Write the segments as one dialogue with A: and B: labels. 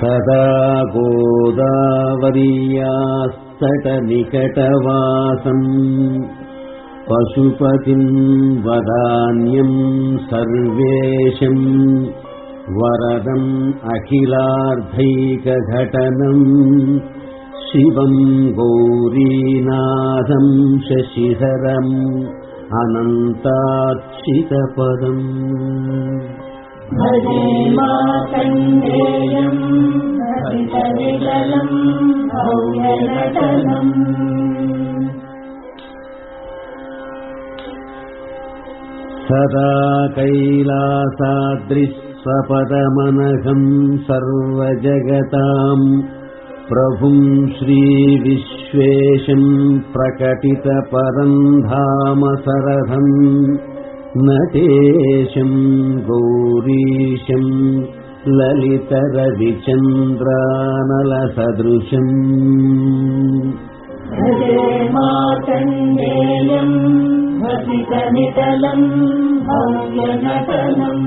A: सदा गोदावरीयास्तटनिकटवासम् पशुपतिम् वदान्यम् सर्वेशम् वरदम् अखिलार्धैकघटनम् शिवम् गौरीनाथम् शशिधरम् अनन्ताक्षितपदम् सदा कैलासादृस्वपदमनघम् सर्वजगताम् प्रभुम् श्रीविश्वेशम् प्रकटितपरम् धाम नटेशम् गौरीशम् ललितरविचन्द्रानलसदृशम्।
B: भजे माकण्डेयम् हसितनितलम् भव्यनटनम्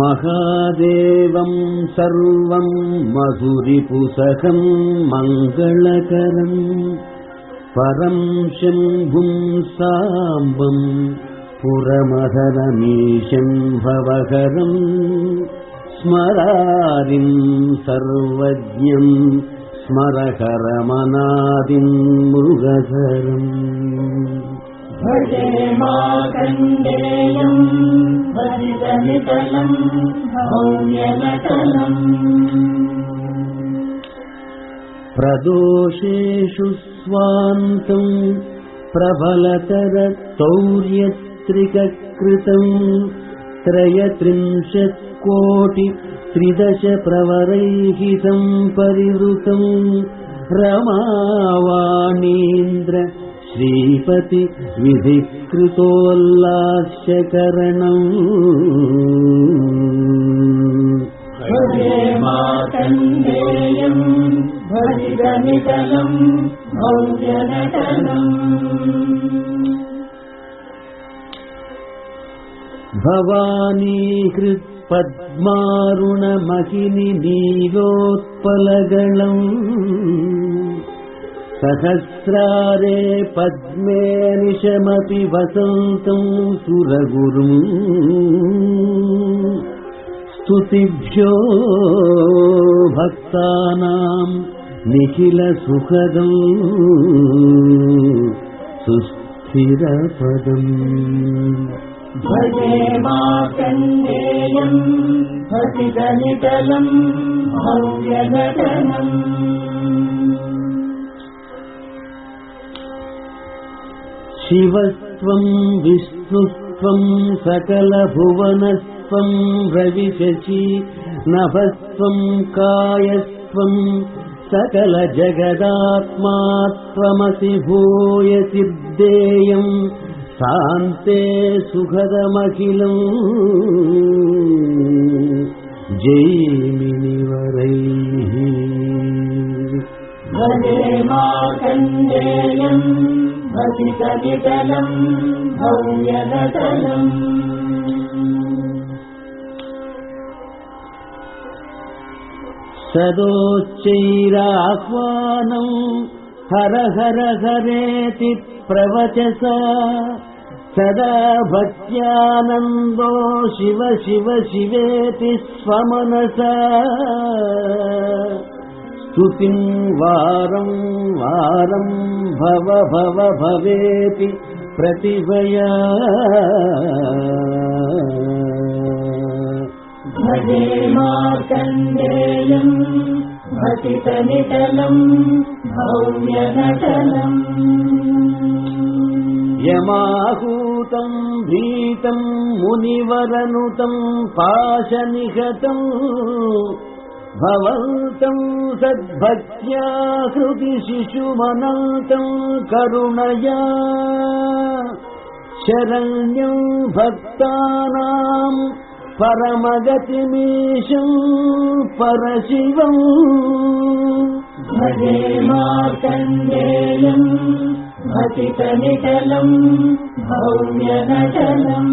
A: महादेवम् सर्वम् मधुरिपुसखम् मङ्गलकरम् परम् शम्भुम् साम्बम् पुरमहरमीशम् भवहरम् स्मरारिम् सर्वज्ञम् मृगधरम्
B: माकण्डेयम् हसितनितलम् भव्यनटनम्
A: प्रदोषेषु स्वान्तम् प्रबलतरतौर्यत्रिककृतम् त्रयत्रिंशत्कोटि त्रिदश प्रवरैहितम् परिवृतम् रमावाणीन्द्र श्रीपति विधिकृतोल्लास्यकरणम्
B: भजे माकण्डेयम् भव्यनटनम्
A: भवानीहृत्पद्मारुणमहिनि नीलोत्पलगणम् सहस्रारे पद्मे निशमपि वसन्तम् सुरगुरुम्। स्तुतिभ्यो भक्तानाम् निखिलसुखदम् सुस्थिरपदम्।
B: भजे माकण्डेयम् हसितनितलम् भव्यनटनम्
A: शिवस्त्वम् विष्णुस्त्वम् सकलभुवनस्त्वम् रविशशि नभस्त्वम् कायस्त्वम् सकलजगदात्मा त्वमसि भूयसिद्धेयम् शान्ते सुखदमखिलम्
B: हसितनितलम् भव्यनटनम्
A: सदोच्चैराह्वानम् हर हर हरेति प्रवचसा। सदा भक्त्यानन्दो शिव शिव शिवेति स्वमनसा। स्तुतिम् वारम् वारम् भव भव भवेति प्रतिभया
B: भजे माकण्डेयम् हसितनितलम् भव्यनटनम्।
A: यमाहूतम् भीतम् मुनिवरनुतम् पाशनिहतम् भवन्तम् सद्भक्त्या हृदि शिशुमनन्तम् करुणया शरण्यम् भक्तानाम् परमगतिमीशम् परशिवम्
B: भजे माकण्डेयम् हसितनितलम् भव्यनटनम्